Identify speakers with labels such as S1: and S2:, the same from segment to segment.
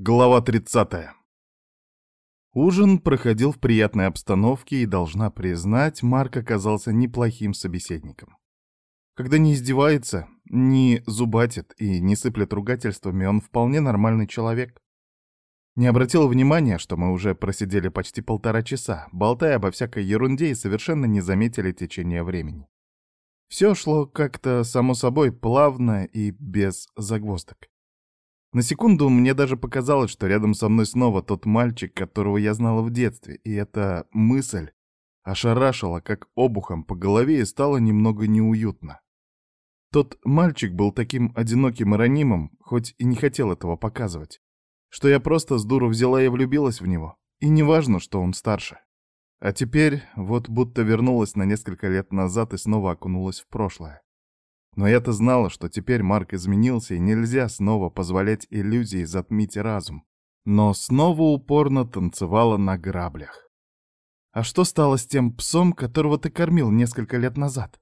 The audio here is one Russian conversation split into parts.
S1: Глава 30. Ужин проходил в приятной обстановке, и, должна признать, Марк оказался неплохим собеседником. Когда не издевается, не зубатит и не сыплет ругательствами, он вполне нормальный человек. Не обратил внимания, что мы уже просидели почти полтора часа, болтая обо всякой ерунде и совершенно не заметили течение времени. Все шло как-то само собой плавно и без загвоздок. На секунду мне даже показалось, что рядом со мной снова тот мальчик, которого я знала в детстве, и эта мысль ошарашила как обухом по голове и стало немного неуютно. Тот мальчик был таким одиноким и ранимым, хоть и не хотел этого показывать, что я просто с дуру взяла и влюбилась в него, и неважно, что он старше. А теперь вот будто вернулась на несколько лет назад и снова окунулась в прошлое. Но я-то знала, что теперь Марк изменился, и нельзя снова позволять иллюзии затмить разум. Но снова упорно танцевала на граблях. «А что стало с тем псом, которого ты кормил несколько лет назад?»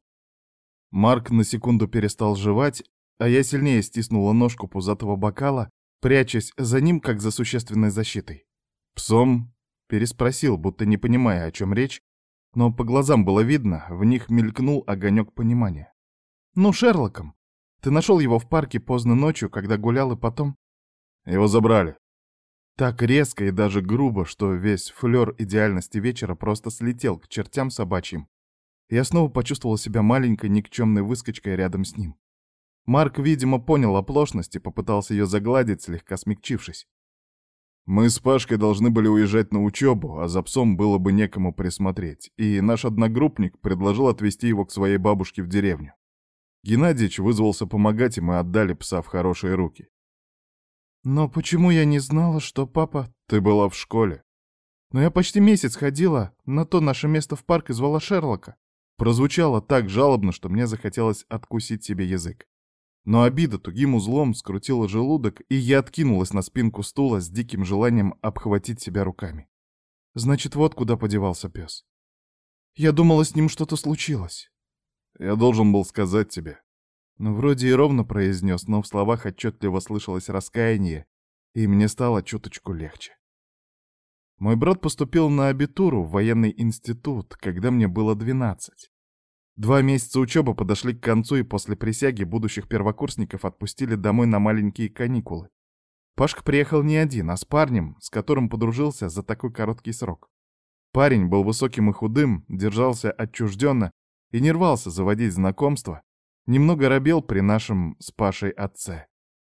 S1: Марк на секунду перестал жевать, а я сильнее стиснула ножку пузатого бокала, прячась за ним, как за существенной защитой. «Псом?» — переспросил, будто не понимая, о чем речь, но по глазам было видно, в них мелькнул огонек понимания. Ну, Шерлоком. Ты нашел его в парке поздно ночью, когда гулял, и потом... Его забрали. Так резко и даже грубо, что весь флёр идеальности вечера просто слетел к чертям собачьим. Я снова почувствовал себя маленькой никчемной выскочкой рядом с ним. Марк, видимо, понял оплошность и попытался ее загладить, слегка смягчившись. Мы с Пашкой должны были уезжать на учебу, а за псом было бы некому присмотреть, и наш одногруппник предложил отвезти его к своей бабушке в деревню. Геннадьевич вызвался помогать, и мы отдали пса в хорошие руки. «Но почему я не знала, что папа...» «Ты была в школе». «Но я почти месяц ходила на то наше место в парк и звала Шерлока». Прозвучало так жалобно, что мне захотелось откусить себе язык. Но обида тугим узлом скрутила желудок, и я откинулась на спинку стула с диким желанием обхватить себя руками. Значит, вот куда подевался пес. Я думала, с ним что-то случилось. Я должен был сказать тебе. Ну, вроде и ровно произнес, но в словах отчетливо слышалось раскаяние, и мне стало чуточку легче. Мой брат поступил на абитуру в военный институт, когда мне было 12. Два месяца учебы подошли к концу, и после присяги будущих первокурсников отпустили домой на маленькие каникулы. Пашка приехал не один, а с парнем, с которым подружился за такой короткий срок. Парень был высоким и худым, держался отчужденно и не рвался заводить знакомства, немного робел при нашем с Пашей отце.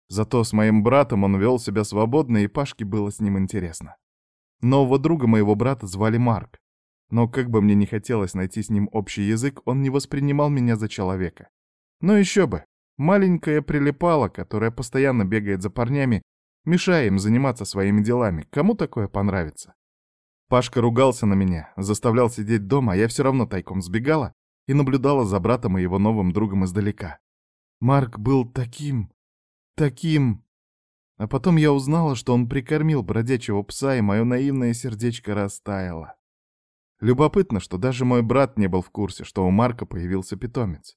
S1: Зато с моим братом он вел себя свободно, и Пашке было с ним интересно. Нового друга моего брата звали Марк. Но как бы мне не хотелось найти с ним общий язык, он не воспринимал меня за человека. Но еще бы, маленькая прилипала, которая постоянно бегает за парнями, мешая им заниматься своими делами. Кому такое понравится? Пашка ругался на меня, заставлял сидеть дома, а я все равно тайком сбегала и наблюдала за братом и его новым другом издалека. Марк был таким, таким... А потом я узнала, что он прикормил бродячего пса, и мое наивное сердечко растаяло. Любопытно, что даже мой брат не был в курсе, что у Марка появился питомец.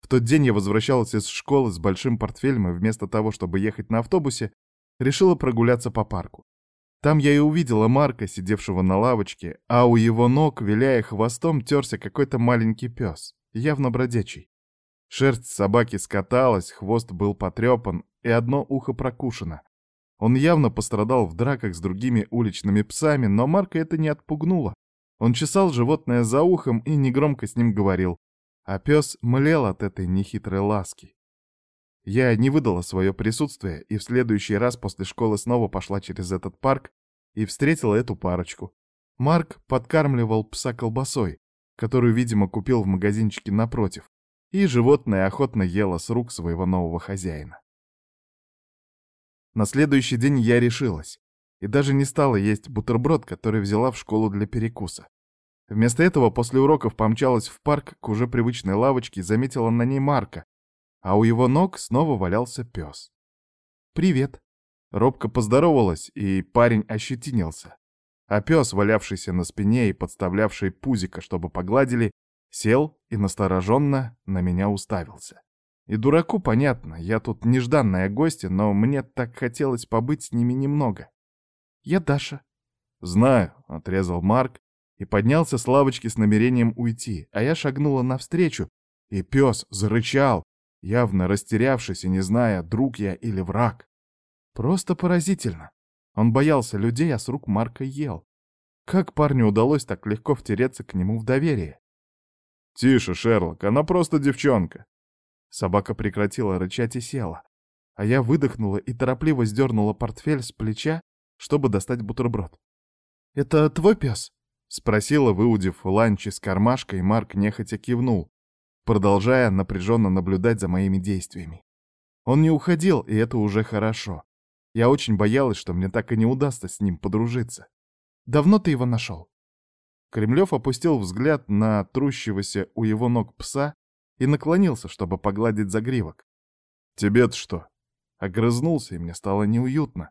S1: В тот день я возвращалась из школы с большим портфелем и вместо того, чтобы ехать на автобусе, решила прогуляться по парку. Там я и увидела Марка, сидевшего на лавочке, а у его ног, виляя хвостом, терся какой-то маленький пес, явно бродячий. Шерсть собаки скаталась, хвост был потрепан, и одно ухо прокушено. Он явно пострадал в драках с другими уличными псами, но Марка это не отпугнуло. Он чесал животное за ухом и негромко с ним говорил, а пес млел от этой нехитрой ласки. Я не выдала свое присутствие и в следующий раз после школы снова пошла через этот парк и встретила эту парочку. Марк подкармливал пса колбасой, которую, видимо, купил в магазинчике напротив, и животное охотно ело с рук своего нового хозяина. На следующий день я решилась и даже не стала есть бутерброд, который взяла в школу для перекуса. Вместо этого после уроков помчалась в парк к уже привычной лавочке и заметила на ней Марка, а у его ног снова валялся пес. «Привет!» Робко поздоровалась, и парень ощетинился. А пес, валявшийся на спине и подставлявший пузико, чтобы погладили, сел и настороженно на меня уставился. И дураку понятно, я тут нежданная гостья, но мне так хотелось побыть с ними немного. Я Даша. Знаю, отрезал Марк и поднялся с лавочки с намерением уйти, а я шагнула навстречу, и пес зарычал, явно растерявшись и не зная, друг я или враг. Просто поразительно. Он боялся людей, а с рук Марка ел. Как парню удалось так легко втереться к нему в доверие? «Тише, Шерлок, она просто девчонка». Собака прекратила рычать и села, а я выдохнула и торопливо сдернула портфель с плеча, чтобы достать бутерброд. «Это твой пес?» — спросила, выудив ланч из кармашка, и Марк нехотя кивнул, продолжая напряженно наблюдать за моими действиями. Он не уходил, и это уже хорошо. Я очень боялась, что мне так и не удастся с ним подружиться. «Давно ты его нашел?» Кремлев опустил взгляд на трущегося у его ног пса и наклонился, чтобы погладить загривок. «Тебе-то что?» Огрызнулся, и мне стало неуютно.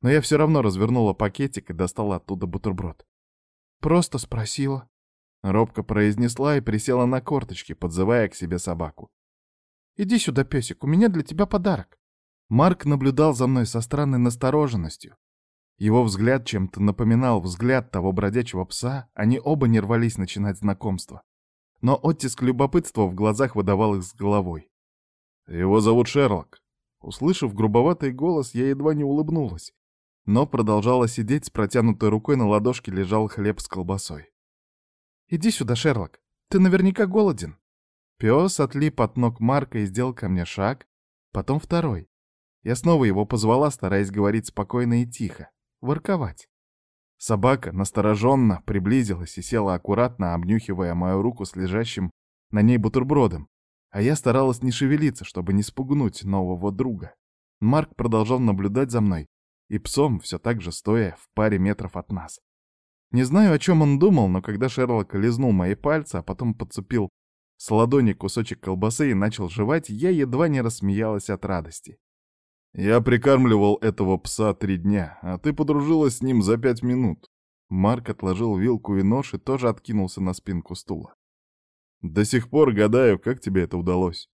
S1: Но я все равно развернула пакетик и достала оттуда бутерброд. «Просто спросила». Робко произнесла и присела на корточки, подзывая к себе собаку. «Иди сюда, песик, у меня для тебя подарок». Марк наблюдал за мной со странной настороженностью, его взгляд чем-то напоминал взгляд того бродячего пса, они оба не рвались начинать знакомство. Но оттиск любопытства в глазах выдавал их с головой. «Его зовут Шерлок». Услышав грубоватый голос, я едва не улыбнулась, но продолжала сидеть с протянутой рукой на ладошке лежал хлеб с колбасой. «Иди сюда, Шерлок, ты наверняка голоден». Пес отлип от ног Марка и сделал ко мне шаг, потом второй. Я снова его позвала, стараясь говорить спокойно и тихо ворковать. Собака настороженно приблизилась и села аккуратно, обнюхивая мою руку с лежащим на ней бутербродом, а я старалась не шевелиться, чтобы не спугнуть нового друга. Марк продолжал наблюдать за мной и псом, все так же стоя в паре метров от нас. Не знаю, о чем он думал, но когда Шерлок лизнул мои пальцы, а потом подцепил с ладони кусочек колбасы и начал жевать, я едва не рассмеялась от радости. Я прикармливал этого пса три дня, а ты подружилась с ним за пять минут. Марк отложил вилку и нож и тоже откинулся на спинку стула. До сих пор гадаю, как тебе это удалось.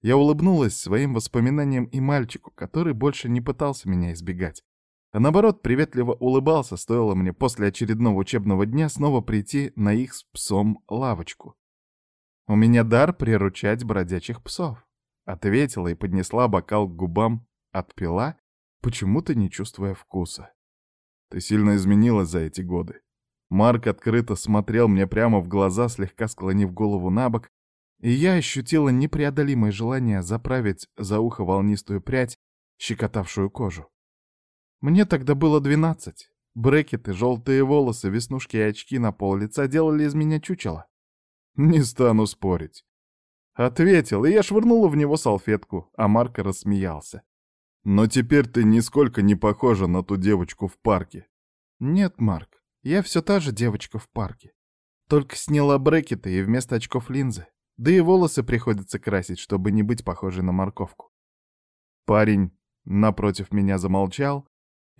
S1: Я улыбнулась своим воспоминаниям и мальчику, который больше не пытался меня избегать. А наоборот, приветливо улыбался, стоило мне после очередного учебного дня снова прийти на их с псом лавочку. У меня дар приручать бродячих псов. Ответила и поднесла бокал к губам, отпила, почему-то не чувствуя вкуса. Ты сильно изменилась за эти годы. Марк открыто смотрел мне прямо в глаза, слегка склонив голову на бок, и я ощутила непреодолимое желание заправить за ухо волнистую прядь, щекотавшую кожу. Мне тогда было двенадцать. Брекеты, желтые волосы, веснушки и очки на пол лица делали из меня чучело. Не стану спорить. Ответил, и я швырнула в него салфетку, а Марк рассмеялся. «Но теперь ты нисколько не похожа на ту девочку в парке». «Нет, Марк, я все та же девочка в парке. Только сняла брекеты и вместо очков линзы. Да и волосы приходится красить, чтобы не быть похожей на морковку». Парень напротив меня замолчал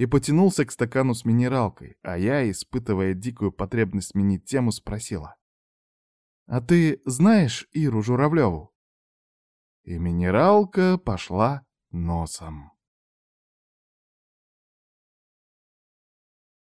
S1: и потянулся к стакану с минералкой, а я, испытывая дикую потребность сменить тему, спросила. А ты знаешь Иру Журавлеву?» И минералка пошла носом.